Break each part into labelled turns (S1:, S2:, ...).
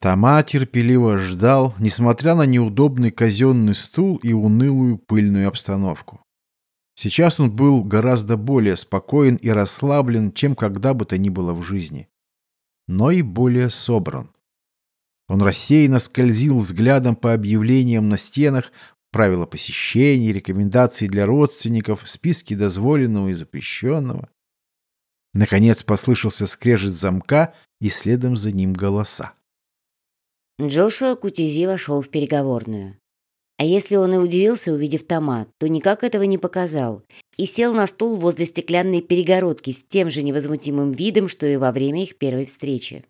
S1: Тома терпеливо ждал, несмотря на неудобный казенный стул и унылую пыльную обстановку. Сейчас он был гораздо более спокоен и расслаблен, чем когда бы то ни было в жизни. Но и более собран. Он рассеянно скользил взглядом по объявлениям на стенах, правила посещений, рекомендации для родственников, списки дозволенного и запрещенного. Наконец послышался скрежет замка и следом за ним голоса.
S2: Джошуа Кутизи вошел в переговорную. А если он и удивился, увидев Тома, то никак этого не показал и сел на стул возле стеклянной перегородки с тем же невозмутимым видом, что и во время их первой встречи.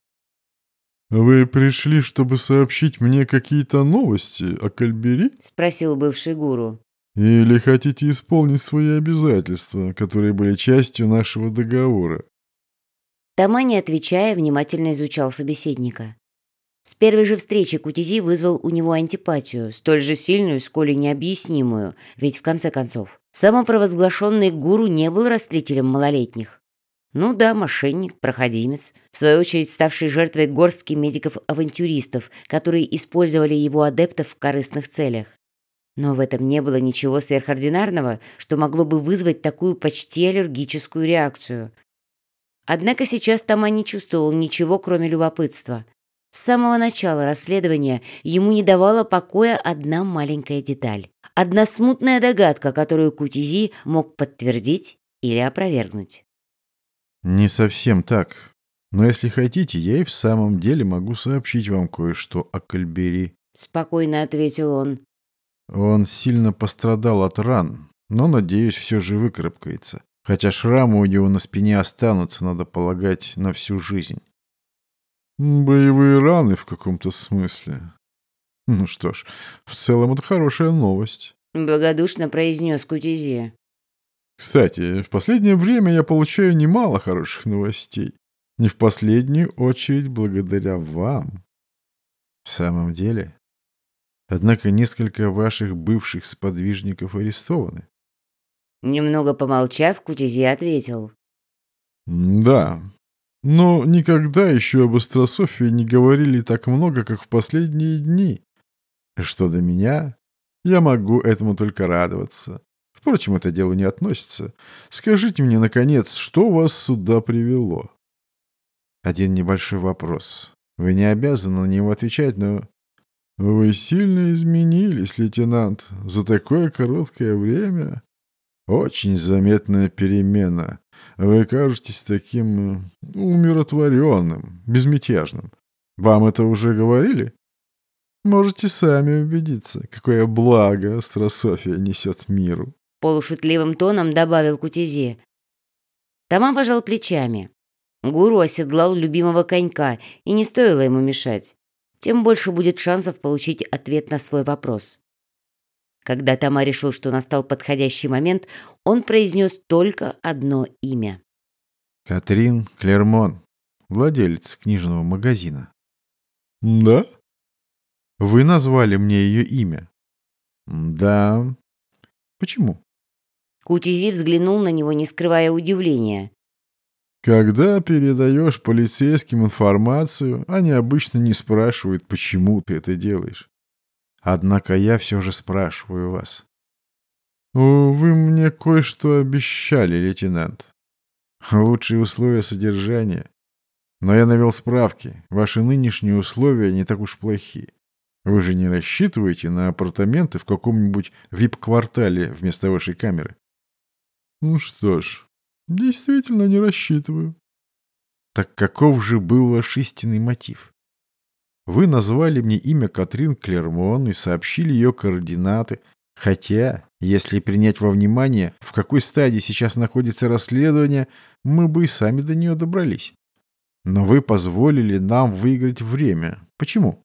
S3: «Вы пришли, чтобы сообщить мне какие-то новости о Кальбери?»
S2: — спросил бывший гуру.
S3: «Или хотите исполнить свои обязательства, которые были частью нашего договора?»
S2: Тома, не отвечая, внимательно изучал собеседника. С первой же встречи Кутизи вызвал у него антипатию, столь же сильную, сколь и необъяснимую, ведь в конце концов, самопровозглашенный гуру не был растлителем малолетних. Ну да, мошенник, проходимец, в свою очередь ставший жертвой горстки медиков-авантюристов, которые использовали его адептов в корыстных целях. Но в этом не было ничего сверхординарного, что могло бы вызвать такую почти аллергическую реакцию. Однако сейчас Тома не чувствовал ничего, кроме любопытства. С самого начала расследования ему не давала покоя одна маленькая деталь. Одна смутная догадка, которую Кутизи мог подтвердить или опровергнуть.
S1: «Не совсем так. Но если хотите, я и в самом деле могу сообщить вам кое-что о Кальбери», —
S2: спокойно ответил он.
S1: «Он сильно пострадал от ран, но, надеюсь, все же выкарабкается. Хотя шрамы у него на спине останутся, надо полагать, на всю жизнь».
S3: Боевые раны в каком-то смысле. Ну что ж, в целом это хорошая новость.
S2: Благодушно произнес Кутизи.
S3: Кстати, в последнее время я получаю немало хороших новостей. Не в последнюю очередь благодаря вам.
S1: В самом деле? Однако несколько ваших бывших сподвижников арестованы.
S2: Немного помолчав, Кутизи ответил.
S3: Да, но никогда еще об астрософии не говорили так много, как в последние дни. Что до меня, я могу этому только радоваться. Впрочем, это дело не относится. Скажите мне, наконец, что вас сюда привело?
S1: Один небольшой вопрос. Вы не обязаны на него отвечать, но...
S3: Вы сильно изменились, лейтенант, за такое короткое время. Очень заметная перемена. Вы кажетесь таким э, умиротворенным, безмятежным. Вам это уже говорили? Можете сами убедиться, какое благо астрософия несет миру.
S2: Полушутливым тоном добавил Кутизи. Тома пожал плечами. Гуру оседлал любимого конька, и не стоило ему мешать. Тем больше будет шансов получить ответ на свой вопрос. Когда Тома решил, что настал подходящий момент, он произнес только одно имя.
S1: «Катрин Клермон, владелец книжного магазина».
S3: «Да?»
S1: «Вы назвали мне ее имя».
S3: «Да».
S1: «Почему?»
S2: Кутизи взглянул на него, не скрывая удивления.
S3: «Когда передаешь полицейским информацию, они обычно не спрашивают, почему ты это делаешь.
S1: Однако я все же спрашиваю вас.
S3: Вы мне кое-что обещали, лейтенант.
S1: Лучшие условия содержания. Но я навел справки. Ваши нынешние условия не так уж плохи. Вы же не рассчитываете на апартаменты в каком-нибудь вип-квартале вместо вашей камеры?
S3: Ну что ж, действительно не рассчитываю.
S1: Так каков же был ваш истинный мотив? Вы назвали мне имя Катрин Клермон и сообщили ее координаты. Хотя, если принять во внимание, в какой стадии сейчас находится расследование, мы бы и сами до нее добрались. Но вы позволили нам выиграть время. Почему?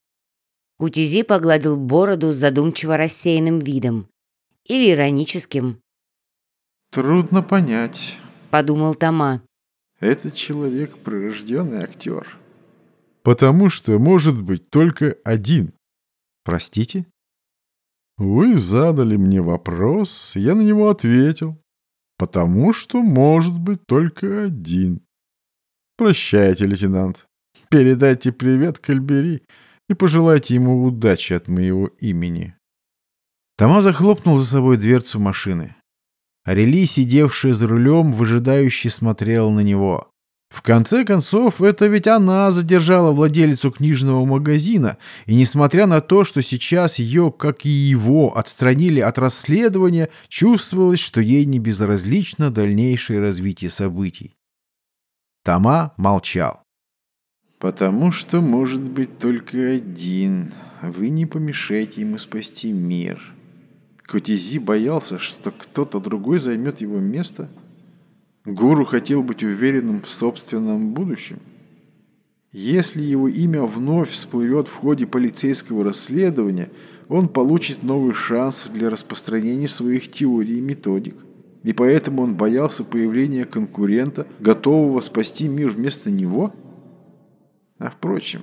S2: Кутизи погладил бороду с задумчиво рассеянным видом. Или ироническим.
S1: «Трудно понять», —
S2: подумал Тома.
S1: «Этот человек прирожденный актер».
S3: Потому что может быть только один.
S1: Простите?
S3: Вы задали мне вопрос, я на него ответил. Потому что может быть только один. Прощайте, лейтенант. Передайте привет Кальбери. и пожелайте ему удачи от моего имени».
S1: Тома захлопнул за собой дверцу машины. Арели, сидевшая за рулем, выжидающе смотрела на него. В конце концов, это ведь она задержала владелицу книжного магазина, и несмотря на то, что сейчас ее, как и его, отстранили от расследования, чувствовалось, что ей не безразлично дальнейшее развитие событий. Тома молчал. «Потому что может быть только один. Вы не помешаете ему спасти мир». Кутизи боялся, что кто-то другой займет его место – Гуру хотел быть уверенным в собственном будущем. Если его имя вновь всплывет в ходе полицейского расследования, он получит новый шанс для распространения своих теорий и методик. И поэтому он боялся появления конкурента, готового спасти мир вместо него? А впрочем,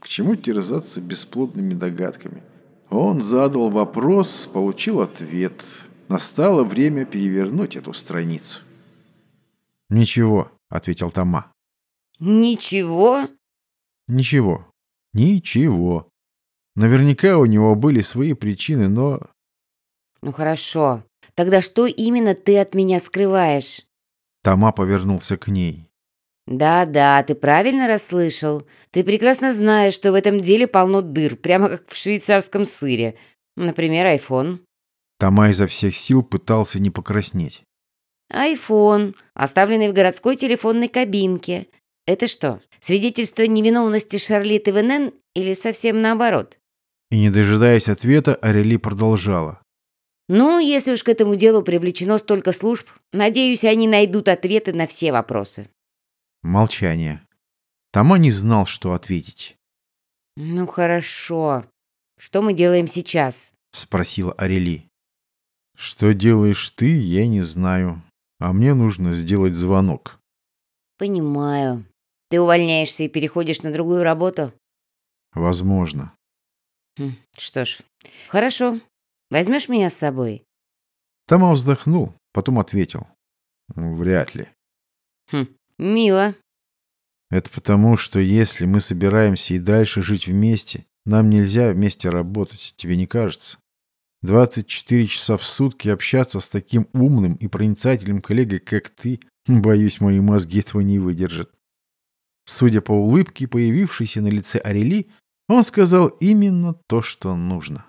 S1: к чему терзаться бесплодными догадками? Он задал вопрос, получил ответ. Настало время перевернуть эту страницу. «Ничего», — ответил Тома.
S2: «Ничего?»
S1: «Ничего. Ничего. Наверняка у него были свои причины, но...»
S2: «Ну хорошо. Тогда что именно ты от меня скрываешь?»
S1: Тома повернулся к ней.
S2: «Да-да, ты правильно расслышал. Ты прекрасно знаешь, что в этом деле полно дыр, прямо как в швейцарском сыре. Например, айфон».
S1: Тома изо всех сил пытался не покраснеть.
S2: Айфон, оставленный в городской телефонной кабинке. Это что, свидетельство невиновности Шарлитты Венен или совсем наоборот?
S1: И не дожидаясь ответа, Арели продолжала.
S2: Ну, если уж к этому делу привлечено столько служб, надеюсь, они найдут ответы на все вопросы.
S1: Молчание. Тома не знал, что ответить.
S2: Ну хорошо. Что мы делаем сейчас?
S1: Спросила Арели. Что делаешь ты, я не знаю а мне нужно сделать звонок.
S2: Понимаю. Ты увольняешься и переходишь на другую работу?
S1: Возможно.
S2: Хм, что ж, хорошо. Возьмешь меня с собой?
S1: Тома вздохнул, потом ответил. Вряд ли.
S2: Хм, мило.
S1: Это потому, что если мы собираемся и дальше жить вместе, нам нельзя вместе работать, тебе не кажется? 24 часа в сутки общаться с таким умным и проницательным коллегой, как ты, боюсь, мои мозги этого не выдержат. Судя по улыбке, появившейся на лице Арели, он сказал именно то, что нужно.